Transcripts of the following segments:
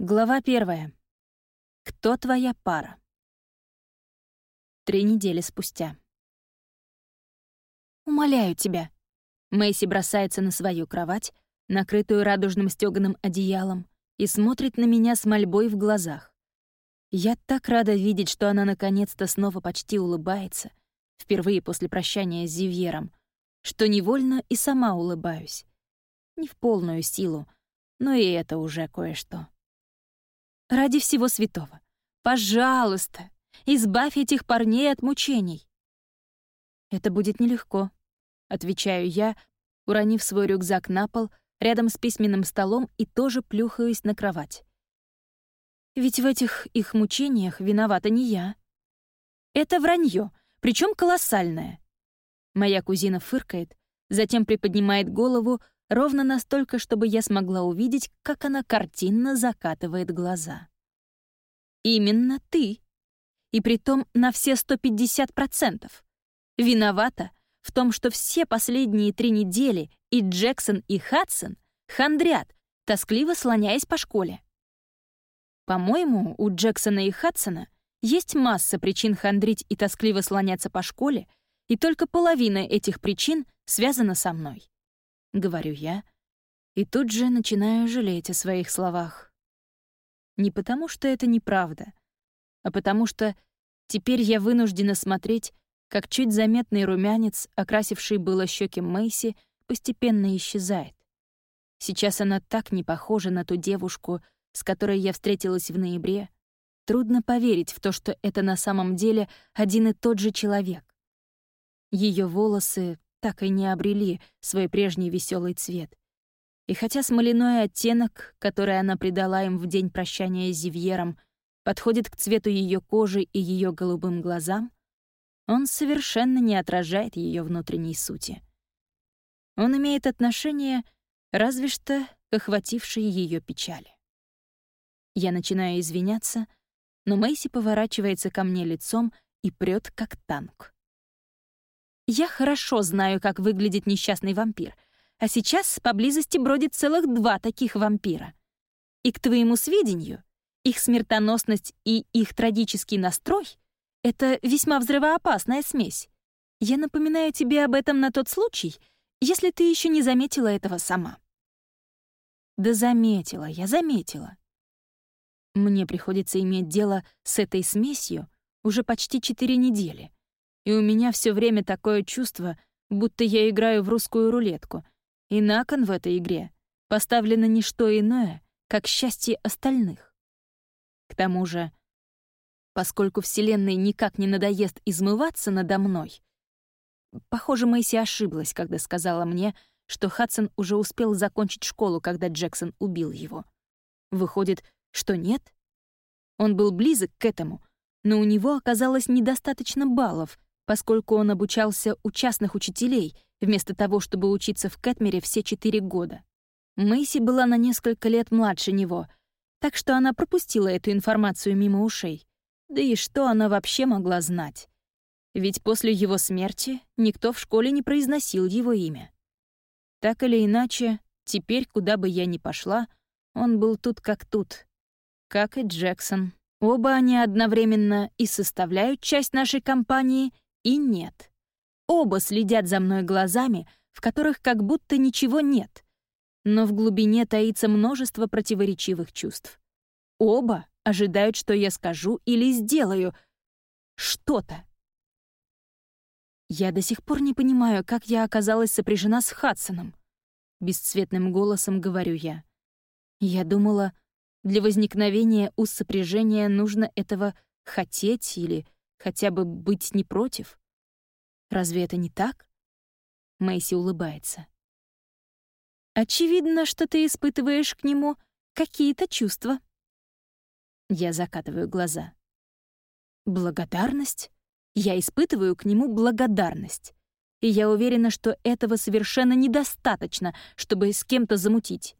Глава первая. Кто твоя пара? Три недели спустя. «Умоляю тебя». Мэйси бросается на свою кровать, накрытую радужным стёганым одеялом, и смотрит на меня с мольбой в глазах. Я так рада видеть, что она наконец-то снова почти улыбается, впервые после прощания с Зивьером, что невольно и сама улыбаюсь. Не в полную силу, но и это уже кое-что. Ради всего святого. Пожалуйста, избавь этих парней от мучений. Это будет нелегко, отвечаю я, уронив свой рюкзак на пол рядом с письменным столом и тоже плюхаюсь на кровать. Ведь в этих их мучениях виновата не я. Это вранье, причем колоссальное. Моя кузина фыркает, затем приподнимает голову, ровно настолько, чтобы я смогла увидеть, как она картинно закатывает глаза. «Именно ты. И притом на все 150%. Виновата в том, что все последние три недели и Джексон, и Хадсон хандрят, тоскливо слоняясь по школе. По-моему, у Джексона и Хадсона есть масса причин хандрить и тоскливо слоняться по школе, и только половина этих причин связана со мной. — говорю я, и тут же начинаю жалеть о своих словах. Не потому, что это неправда, а потому что теперь я вынуждена смотреть, как чуть заметный румянец, окрасивший было щеки Мэйси, постепенно исчезает. Сейчас она так не похожа на ту девушку, с которой я встретилась в ноябре. Трудно поверить в то, что это на самом деле один и тот же человек. Ее волосы так и не обрели свой прежний веселый цвет. И хотя смоляной оттенок, который она придала им в день прощания с Зивьером, подходит к цвету ее кожи и ее голубым глазам, он совершенно не отражает ее внутренней сути. Он имеет отношение разве что к охватившей ее печали. Я начинаю извиняться, но Мэйси поворачивается ко мне лицом и прет как танк. Я хорошо знаю, как выглядит несчастный вампир, а сейчас поблизости бродит целых два таких вампира. И к твоему сведению, их смертоносность и их трагический настрой — это весьма взрывоопасная смесь. Я напоминаю тебе об этом на тот случай, если ты еще не заметила этого сама. Да заметила, я заметила. Мне приходится иметь дело с этой смесью уже почти четыре недели — и у меня все время такое чувство, будто я играю в русскую рулетку, и на кон в этой игре поставлено не что иное, как счастье остальных. К тому же, поскольку Вселенной никак не надоест измываться надо мной, похоже, Мэйси ошиблась, когда сказала мне, что Хадсон уже успел закончить школу, когда Джексон убил его. Выходит, что нет? Он был близок к этому, но у него оказалось недостаточно баллов, поскольку он обучался у частных учителей, вместо того, чтобы учиться в Кэтмере все четыре года. Мэйси была на несколько лет младше него, так что она пропустила эту информацию мимо ушей. Да и что она вообще могла знать? Ведь после его смерти никто в школе не произносил его имя. Так или иначе, теперь, куда бы я ни пошла, он был тут как тут. Как и Джексон. Оба они одновременно и составляют часть нашей компании, и нет. Оба следят за мной глазами, в которых как будто ничего нет, но в глубине таится множество противоречивых чувств. Оба ожидают, что я скажу или сделаю что-то. Я до сих пор не понимаю, как я оказалась сопряжена с Хадсоном. Бесцветным голосом говорю я. Я думала, для возникновения уз сопряжения нужно этого хотеть или хотя бы быть не против. Разве это не так? Мэйси улыбается. Очевидно, что ты испытываешь к нему какие-то чувства. Я закатываю глаза. Благодарность? Я испытываю к нему благодарность. И я уверена, что этого совершенно недостаточно, чтобы с кем-то замутить.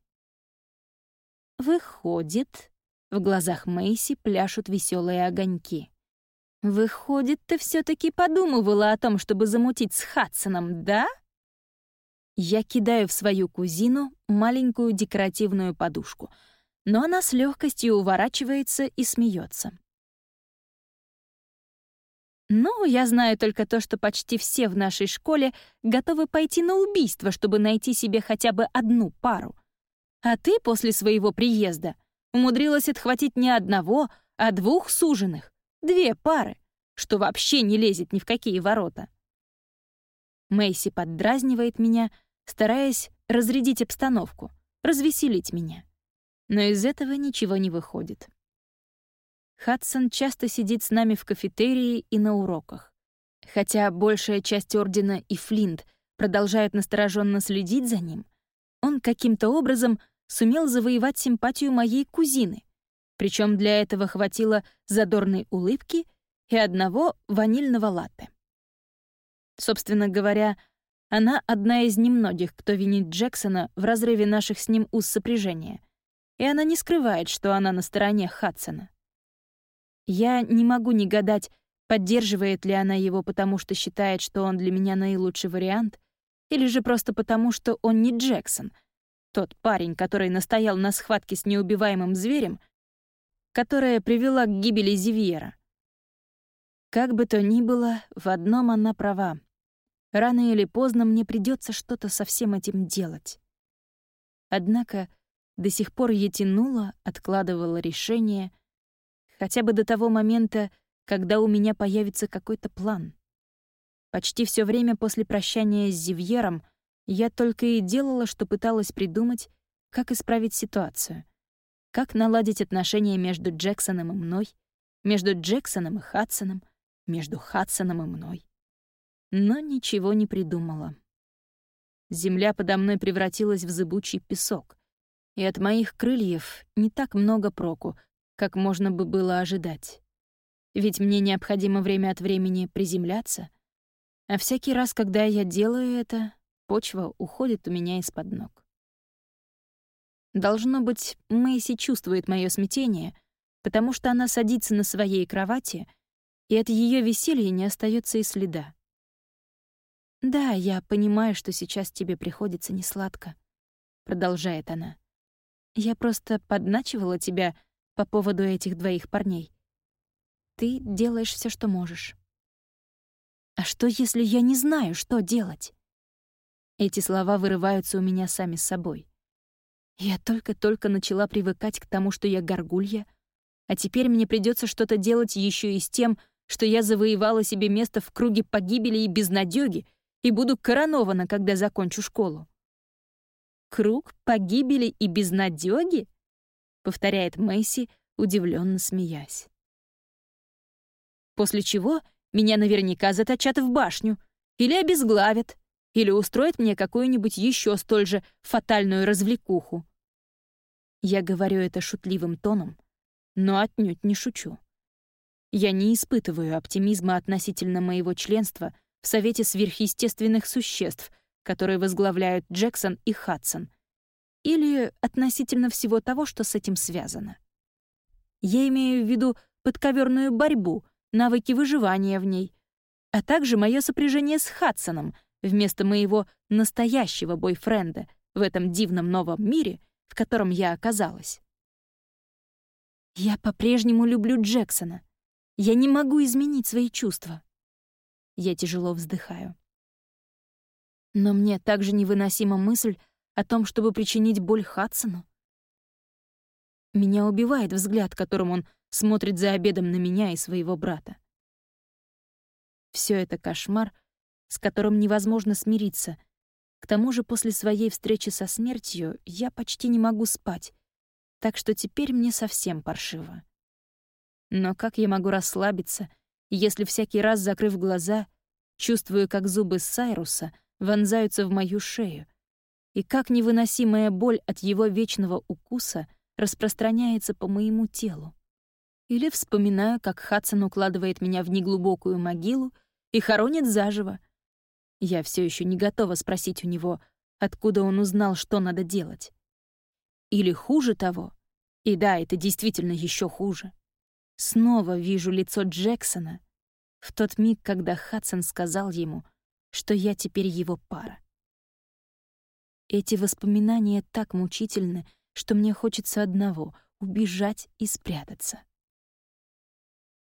Выходит, в глазах Мэйси пляшут веселые огоньки. Выходит, ты все таки подумывала о том, чтобы замутить с Хадсоном, да? Я кидаю в свою кузину маленькую декоративную подушку. но она с легкостью уворачивается и смеется. Ну, я знаю только то, что почти все в нашей школе готовы пойти на убийство, чтобы найти себе хотя бы одну пару. А ты после своего приезда умудрилась отхватить не одного, а двух суженых, две пары, что вообще не лезет ни в какие ворота. Мэйси поддразнивает меня, стараясь разрядить обстановку, развеселить меня. Но из этого ничего не выходит. Хадсон часто сидит с нами в кафетерии и на уроках. Хотя большая часть Ордена и Флинт продолжают настороженно следить за ним, он каким-то образом сумел завоевать симпатию моей кузины, причем для этого хватило задорной улыбки и одного ванильного латте. Собственно говоря, она одна из немногих, кто винит Джексона в разрыве наших с ним уз сопряжения, и она не скрывает, что она на стороне Хадсона. Я не могу не гадать, поддерживает ли она его потому, что считает, что он для меня наилучший вариант, или же просто потому, что он не Джексон, тот парень, который настоял на схватке с неубиваемым зверем, которая привела к гибели Зивьера. Как бы то ни было, в одном она права. Рано или поздно мне придется что-то со всем этим делать. Однако до сих пор я тянула, откладывала решение, хотя бы до того момента, когда у меня появится какой-то план. Почти все время после прощания с Зивьером я только и делала, что пыталась придумать, как исправить ситуацию, как наладить отношения между Джексоном и мной, между Джексоном и Хадсоном, между Хадсоном и мной. Но ничего не придумала. Земля подо мной превратилась в зыбучий песок, и от моих крыльев не так много проку, как можно бы было ожидать. Ведь мне необходимо время от времени приземляться, а всякий раз, когда я делаю это, почва уходит у меня из-под ног. Должно быть, Мэйси чувствует мое смятение, потому что она садится на своей кровати, и от ее веселья не остается и следа. «Да, я понимаю, что сейчас тебе приходится несладко», — продолжает она. «Я просто подначивала тебя, — по поводу этих двоих парней. Ты делаешь все, что можешь. А что, если я не знаю, что делать? Эти слова вырываются у меня сами с собой. Я только-только начала привыкать к тому, что я горгулья, а теперь мне придется что-то делать еще и с тем, что я завоевала себе место в круге погибели и безнадёги и буду коронована, когда закончу школу. Круг погибели и безнадёги? повторяет Мэйси, удивленно смеясь. После чего меня наверняка заточат в башню, или обезглавят, или устроят мне какую-нибудь еще столь же фатальную развлекуху. Я говорю это шутливым тоном, но отнюдь не шучу. Я не испытываю оптимизма относительно моего членства в Совете сверхъестественных существ, которые возглавляют Джексон и Хадсон, или относительно всего того, что с этим связано. Я имею в виду подковерную борьбу, навыки выживания в ней, а также мое сопряжение с Хадсоном вместо моего настоящего бойфренда в этом дивном новом мире, в котором я оказалась. Я по-прежнему люблю Джексона. Я не могу изменить свои чувства. Я тяжело вздыхаю. Но мне также невыносима мысль о том, чтобы причинить боль Хадсону? Меня убивает взгляд, которым он смотрит за обедом на меня и своего брата. Все это кошмар, с которым невозможно смириться. К тому же после своей встречи со смертью я почти не могу спать, так что теперь мне совсем паршиво. Но как я могу расслабиться, если всякий раз, закрыв глаза, чувствую, как зубы Сайруса вонзаются в мою шею, и как невыносимая боль от его вечного укуса распространяется по моему телу. Или вспоминаю, как Хадсон укладывает меня в неглубокую могилу и хоронит заживо. Я все еще не готова спросить у него, откуда он узнал, что надо делать. Или хуже того, и да, это действительно еще хуже, снова вижу лицо Джексона в тот миг, когда Хадсон сказал ему, что я теперь его пара. Эти воспоминания так мучительны, что мне хочется одного — убежать и спрятаться.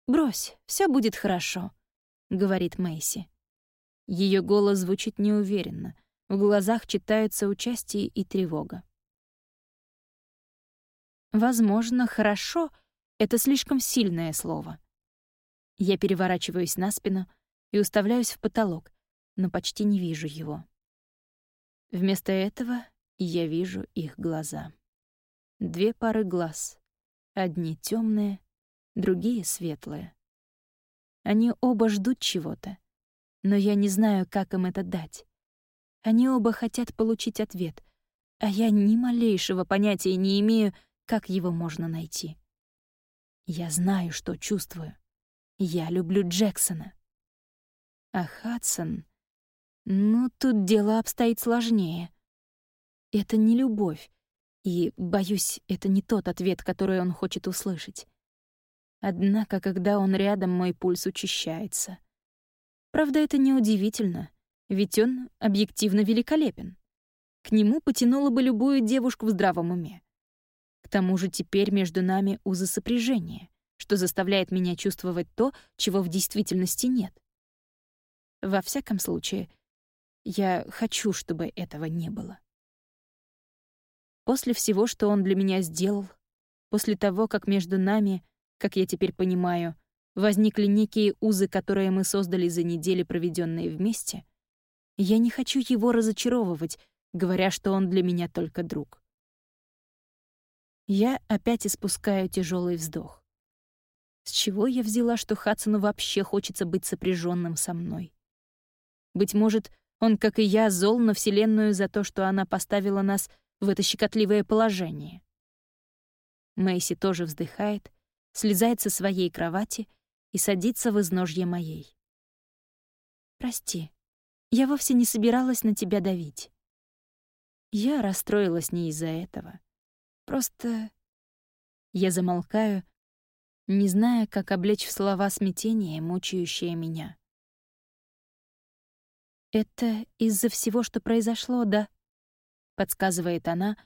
«Брось, все будет хорошо», — говорит Мэйси. Ее голос звучит неуверенно, в глазах читаются участие и тревога. Возможно, «хорошо» — это слишком сильное слово. Я переворачиваюсь на спину и уставляюсь в потолок, но почти не вижу его. Вместо этого я вижу их глаза. Две пары глаз. Одни темные, другие светлые. Они оба ждут чего-то, но я не знаю, как им это дать. Они оба хотят получить ответ, а я ни малейшего понятия не имею, как его можно найти. Я знаю, что чувствую. Я люблю Джексона. А Хадсон... Ну, тут дело обстоит сложнее. Это не любовь, и, боюсь, это не тот ответ, который он хочет услышать. Однако, когда он рядом, мой пульс учащается. Правда, это неудивительно, ведь он объективно великолепен. К нему потянуло бы любую девушку в здравом уме. К тому же теперь между нами узы сопряжения, что заставляет меня чувствовать то, чего в действительности нет. Во всяком случае, я хочу, чтобы этого не было. После всего, что он для меня сделал, после того, как между нами, как я теперь понимаю, возникли некие узы, которые мы создали за недели, проведенные вместе, я не хочу его разочаровывать, говоря, что он для меня только друг. Я опять испускаю тяжелый вздох. С чего я взяла, что Хадсону вообще хочется быть сопряженным со мной? Быть может, он, как и я, зол на Вселенную за то, что она поставила нас в это щекотливое положение. Мэйси тоже вздыхает, слезает со своей кровати и садится в изножье моей. «Прости, я вовсе не собиралась на тебя давить. Я расстроилась не из-за этого. Просто...» Я замолкаю, не зная, как облечь в слова смятение, мучающее меня. «Это из-за всего, что произошло, да?» — подсказывает она,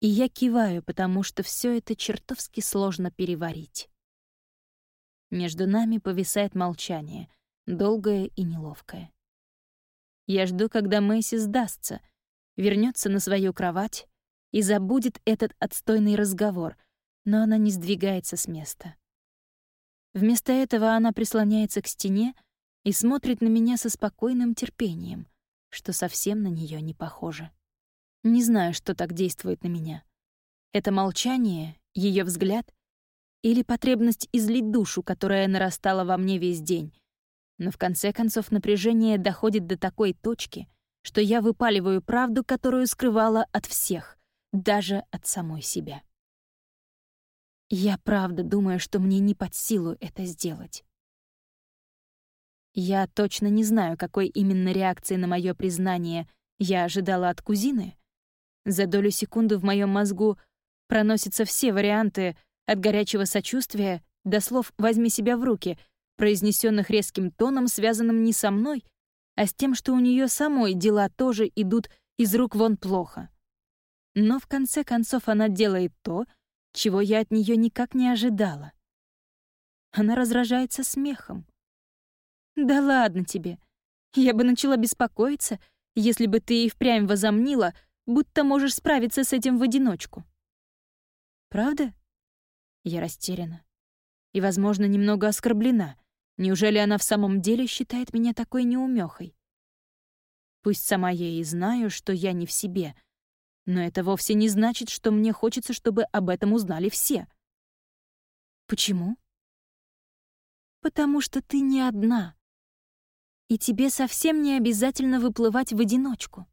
и я киваю, потому что все это чертовски сложно переварить. Между нами повисает молчание, долгое и неловкое. Я жду, когда Мэйси сдастся, вернется на свою кровать и забудет этот отстойный разговор, но она не сдвигается с места. Вместо этого она прислоняется к стене и смотрит на меня со спокойным терпением, что совсем на нее не похоже. Не знаю, что так действует на меня. Это молчание, ее взгляд или потребность излить душу, которая нарастала во мне весь день. Но в конце концов напряжение доходит до такой точки, что я выпаливаю правду, которую скрывала от всех, даже от самой себя. Я правда думаю, что мне не под силу это сделать. Я точно не знаю, какой именно реакции на мое признание я ожидала от кузины, за долю секунды в моем мозгу проносятся все варианты от горячего сочувствия до слов «возьми себя в руки», произнесенных резким тоном, связанным не со мной, а с тем, что у нее самой дела тоже идут из рук вон плохо. Но в конце концов она делает то, чего я от нее никак не ожидала. Она разражается смехом. «Да ладно тебе. Я бы начала беспокоиться, если бы ты и впрямь возомнила, будто можешь справиться с этим в одиночку. Правда? Я растеряна. И, возможно, немного оскорблена. Неужели она в самом деле считает меня такой неумехой? Пусть сама я и знаю, что я не в себе, но это вовсе не значит, что мне хочется, чтобы об этом узнали все. Почему? Потому что ты не одна. И тебе совсем не обязательно выплывать в одиночку.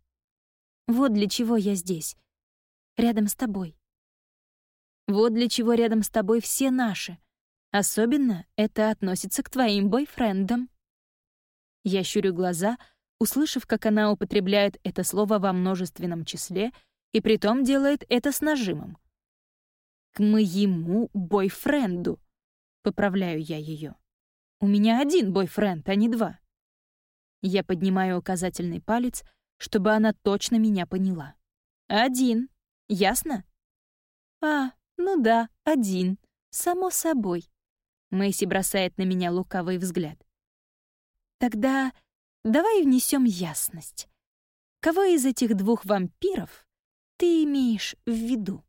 Вот для чего я здесь. Рядом с тобой. Вот для чего рядом с тобой все наши. Особенно это относится к твоим бойфрендам. Я щурю глаза, услышав, как она употребляет это слово во множественном числе и притом делает это с нажимом. «К моему бойфренду», — поправляю я ее. «У меня один бойфренд, а не два». Я поднимаю указательный палец, чтобы она точно меня поняла. Один. Ясно? «А, ну да, один. Само собой». Мэйси бросает на меня лукавый взгляд. «Тогда давай внесем ясность. Кого из этих двух вампиров ты имеешь в виду?»